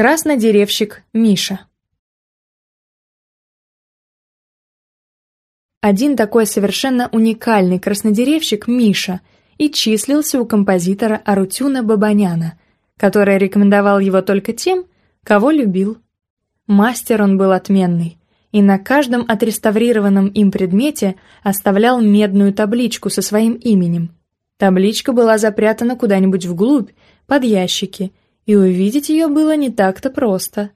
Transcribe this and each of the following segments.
Краснодеревщик Миша Один такой совершенно уникальный краснодеревщик Миша и числился у композитора Арутюна Бабаняна, который рекомендовал его только тем, кого любил. Мастер он был отменный, и на каждом отреставрированном им предмете оставлял медную табличку со своим именем. Табличка была запрятана куда-нибудь вглубь, под ящики, и увидеть ее было не так-то просто.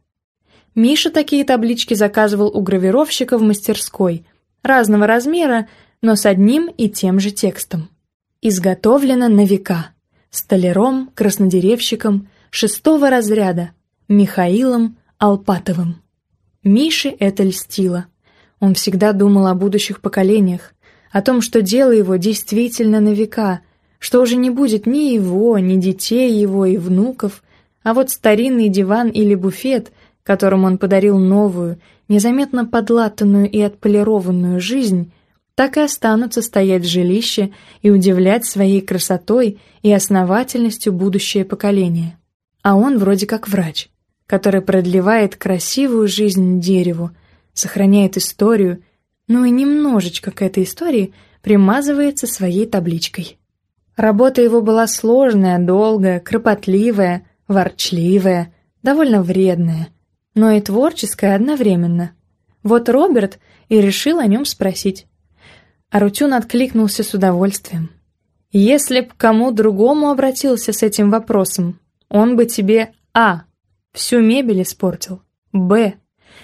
Миша такие таблички заказывал у гравировщика в мастерской, разного размера, но с одним и тем же текстом. Изготовлено на века. Столяром, краснодеревщиком, шестого разряда, Михаилом Алпатовым. Мише это льстило. Он всегда думал о будущих поколениях, о том, что дело его действительно на века — что уже не будет ни его, ни детей его и внуков, а вот старинный диван или буфет, которым он подарил новую, незаметно подлатанную и отполированную жизнь, так и останутся стоять в жилище и удивлять своей красотой и основательностью будущее поколение. А он вроде как врач, который продлевает красивую жизнь дереву, сохраняет историю, ну и немножечко к этой истории примазывается своей табличкой. Работа его была сложная, долгая, кропотливая, ворчливая, довольно вредная, но и творческая одновременно. Вот Роберт и решил о нем спросить. Арутюн откликнулся с удовольствием. «Если б кому другому обратился с этим вопросом, он бы тебе А. Всю мебель испортил, Б.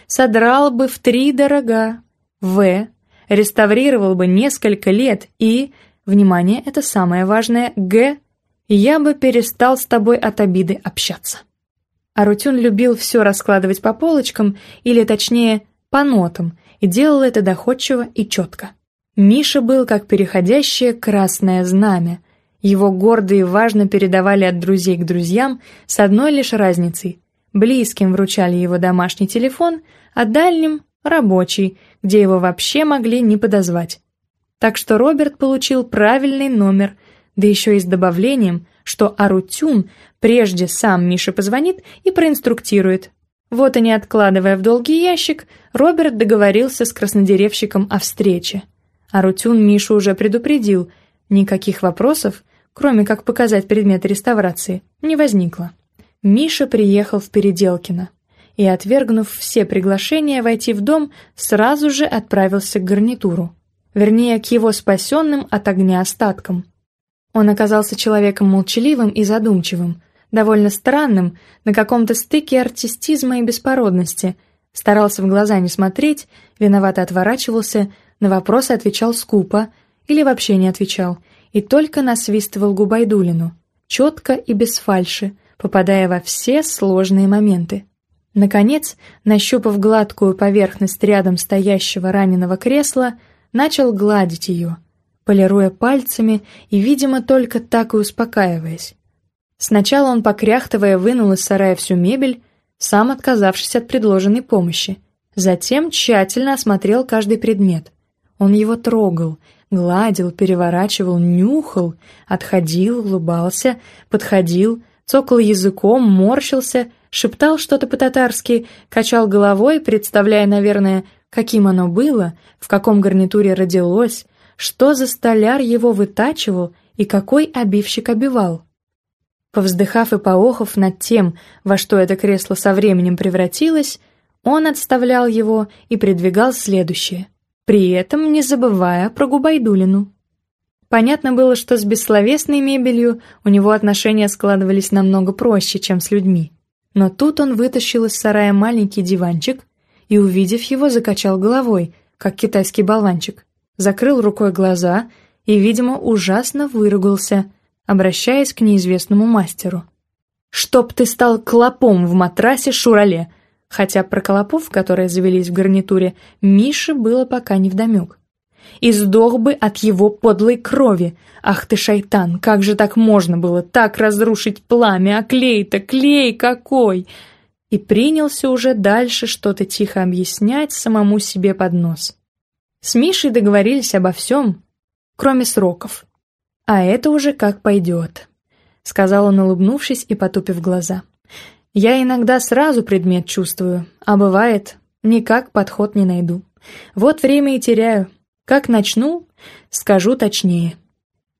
Содрал бы в три дорога, В. Реставрировал бы несколько лет и Внимание, это самое важное. Г. Я бы перестал с тобой от обиды общаться. Арутюн любил все раскладывать по полочкам, или точнее, по нотам, и делал это доходчиво и четко. Миша был как переходящее красное знамя. Его гордо и важно передавали от друзей к друзьям с одной лишь разницей. Близким вручали его домашний телефон, а дальним — рабочий, где его вообще могли не подозвать. Так что Роберт получил правильный номер, да еще и с добавлением, что Арутюн прежде сам Мише позвонит и проинструктирует. Вот и не откладывая в долгий ящик, Роберт договорился с краснодеревщиком о встрече. Арутюн Мишу уже предупредил, никаких вопросов, кроме как показать предметы реставрации, не возникло. Миша приехал в Переделкино и, отвергнув все приглашения войти в дом, сразу же отправился к гарнитуру вернее, к его спасенным от огня остаткам. Он оказался человеком молчаливым и задумчивым, довольно странным, на каком-то стыке артистизма и беспородности, старался в глаза не смотреть, виновато отворачивался, на вопросы отвечал скупо или вообще не отвечал, и только насвистывал Губайдулину, четко и без фальши, попадая во все сложные моменты. Наконец, нащупав гладкую поверхность рядом стоящего раненого кресла, начал гладить ее, полируя пальцами и, видимо, только так и успокаиваясь. Сначала он, покряхтывая, вынул из сарая всю мебель, сам отказавшись от предложенной помощи. Затем тщательно осмотрел каждый предмет. Он его трогал, гладил, переворачивал, нюхал, отходил, улыбался, подходил, цокал языком, морщился, шептал что-то по-татарски, качал головой, представляя, наверное, каким оно было, в каком гарнитуре родилось, что за столяр его вытачивал и какой обивщик обивал. Повздыхав и поохов над тем, во что это кресло со временем превратилось, он отставлял его и придвигал следующее, при этом не забывая про Губайдулину. Понятно было, что с бессловесной мебелью у него отношения складывались намного проще, чем с людьми. Но тут он вытащил из сарая маленький диванчик, и, увидев его, закачал головой, как китайский болванчик, закрыл рукой глаза и, видимо, ужасно выругался, обращаясь к неизвестному мастеру. «Чтоб ты стал клопом в матрасе Шурале!» Хотя про клопов, которые завелись в гарнитуре, Мише было пока не вдомек. «И сдох бы от его подлой крови! Ах ты, шайтан, как же так можно было так разрушить пламя, а клей-то, клей какой!» и принялся уже дальше что-то тихо объяснять самому себе под нос. С Мишей договорились обо всем, кроме сроков. А это уже как пойдет, сказал он, улыбнувшись и потупив глаза. Я иногда сразу предмет чувствую, а бывает, никак подход не найду. Вот время и теряю. Как начну, скажу точнее.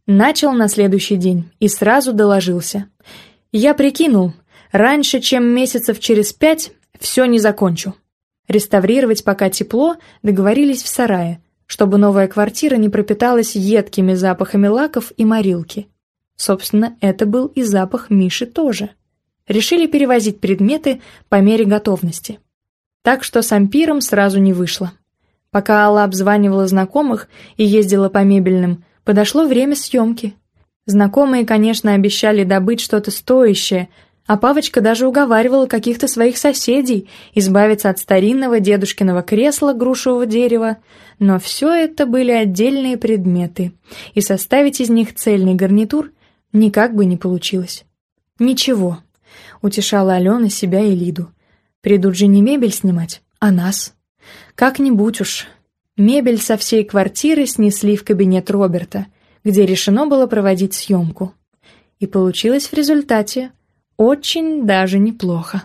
Начал на следующий день и сразу доложился. Я прикинул, раньше, чем месяцев через пять, все не закончу. Реставрировать пока тепло договорились в сарае, чтобы новая квартира не пропиталась едкими запахами лаков и морилки. Собственно, это был и запах Миши тоже. Решили перевозить предметы по мере готовности. Так что с ампиром сразу не вышло. Пока Алла обзванивала знакомых и ездила по мебельным, подошло время съемки. Знакомые, конечно, обещали добыть что-то стоящее, а Павочка даже уговаривала каких-то своих соседей избавиться от старинного дедушкиного кресла грушевого дерева, но все это были отдельные предметы, и составить из них цельный гарнитур никак бы не получилось. «Ничего», — утешала Алена себя и Лиду. «Придут же не мебель снимать, а нас». Как-нибудь уж. Мебель со всей квартиры снесли в кабинет Роберта, где решено было проводить съемку. И получилось в результате очень даже неплохо.